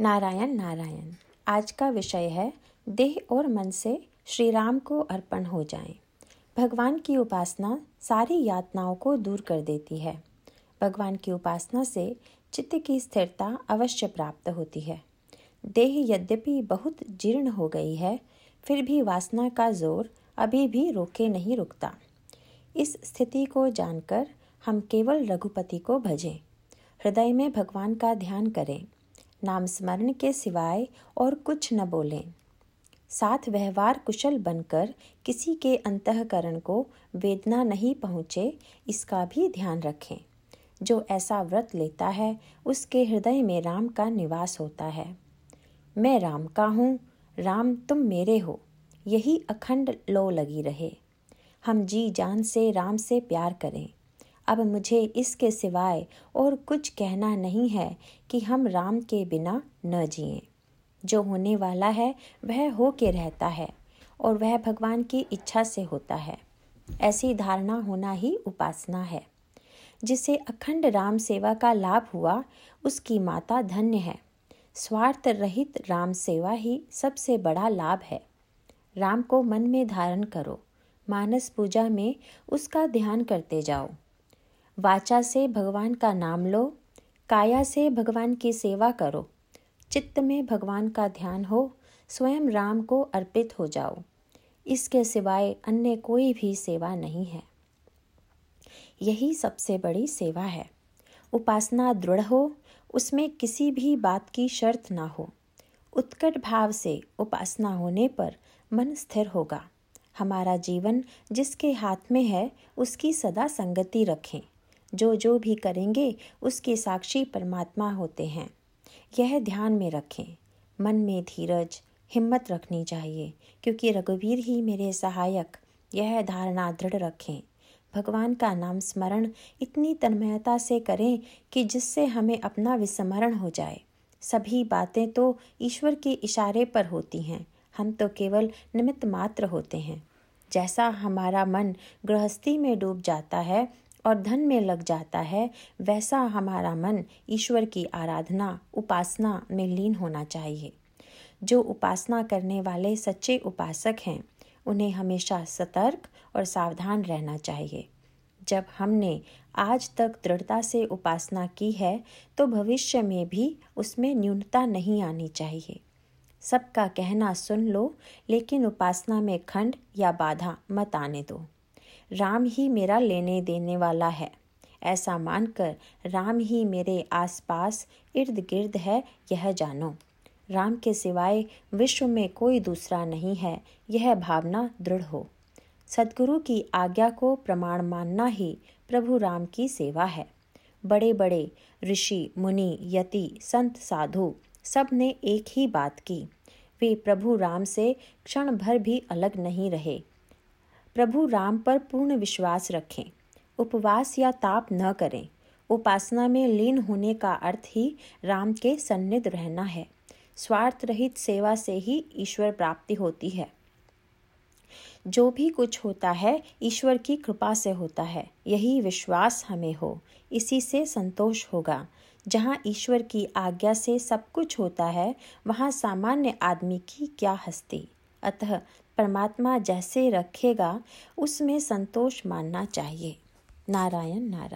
नारायण नारायण। आज का विषय है, देह और मन से श्री राम को अर्पण हो जाएँ। भगवान की उपासना सारी यातनाओं को दूर कर देती है। भगवान की उपासना से चित्त की स्थिरता अवश्य प्राप्त होती है। देह यद्यपि बहुत जीर्ण हो गई है, फिर भी वासना का ज़ोर अभी भी रोके नहीं रुकता। इस स्थिति को जानकर हम केवल रघुपति को भजें। हृदय में भगवान का ध्यान करें। नाम स्मरण के सिवाय और कुछ न बोलें। साथ व्यवहार कुशल बनकर किसी के अंतकरण को वेदना नहीं पहुँचे, इसका भी ध्यान रखें। जो ऐसा व्रत लेता है, उसके हृदय में राम का निवास होता है। मैं राम का हूँ, राम तुम मेरे हो, यही अखंड लो लगी रहे। हम जी जान से राम से प्यार करें। अब मुझे इसके सिवाय और कुछ कहना नहीं है कि हम राम के बिना न जिए। जो होने वाला है, वह हो के रहता है और वह भगवान की इच्छा से होता है। ऐसी धारणा होना ही उपासना है। जिसे अखंड राम सेवा का लाभ हुआ, उसकी माता धन्य है। स्वार्थ रहित राम सेवा ही सबसे बड़ा लाभ है। राम को मन में धारण करो। मानस पूजा में उसका ध्यान करते जाओ। वाचा से भगवान का नाम लो, काया से भगवान की सेवा करो, चित्त में भगवान का ध्यान हो, स्वयं राम को अर्पित हो जाओ। इसके सिवाय अन्य कोई भी सेवा नहीं है। यही सबसे बड़ी सेवा है। उपासना दृढ़ हो, उसमें किसी भी बात की शर्त ना हो। उत्कट भाव से उपासना होने पर मन स्थिर होगा। हमारा जीवन जिसके हाथ में है, उसकी सदा संगति रखें। जो जो भी करेंगे, उसके साक्षी परमात्मा होते हैं। यह ध्यान में रखें। मन में धीरज, हिम्मत रखनी चाहिए, क्योंकि रघुवीर ही मेरे सहायक। यह धारणा दृढ़ रखें। भगवान का नाम स्मरण इतनी तन्मयता से करें कि जिससे हमें अपना विस्मरण हो जाए। सभी बातें तो ईश्वर के इशारे पर होती हैं। हम तो केवल निमित्त मात्र होते हैं। जैसा हमारा मन गृहस्थी में डूब जाता है और धन में लग जाता है, वैसा हमारा मन ईश्वर की आराधना, उपासना में लीन होना चाहिए। जो उपासना करने वाले सच्चे उपासक हैं, उन्हें हमेशा सतर्क और सावधान रहना चाहिए। जब हमने आज तक दृढ़ता से उपासना की है तो भविष्य में भी उसमें न्यूनता नहीं आनी चाहिए। सबका कहना सुन लो, लेकिन उपासना में खंड या बाधा मत आने दो। राम ही मेरा लेने देने वाला है। ऐसा मानकर राम ही मेरे आसपास इर्द गिर्द है, यह जानो। राम के सिवाय विश्व में कोई दूसरा नहीं है, यह भावना दृढ़ हो। सदगुरु की आज्ञा को प्रमाण मानना ही प्रभु राम की सेवा है। बड़े बड़े ऋषि, मुनि, यति, संत, साधु, सबने एक ही बात की। वे प्रभु राम से क्षण भर भी अलग नहीं रहे। प्रभु राम पर पूर्ण विश्वास रखें। उपवास या ताप न करें। उपासना में लीन होने का अर्थ ही राम के सन्निध रहना है। स्वार्थ रहित सेवा से ही ईश्वर प्राप्ति होती है। जो भी कुछ होता है, ईश्वर की कृपा से होता है। यही विश्वास हमें हो। इसी से संतोष होगा। जहाँ ईश्वर की आज्ञा से सब कुछ होता है, वहाँ सामान्य आदमी की क्या हस्ती। अतः परमात्मा जैसे रखेगा उसमें संतोष मानना चाहिए। नारायण नारायण।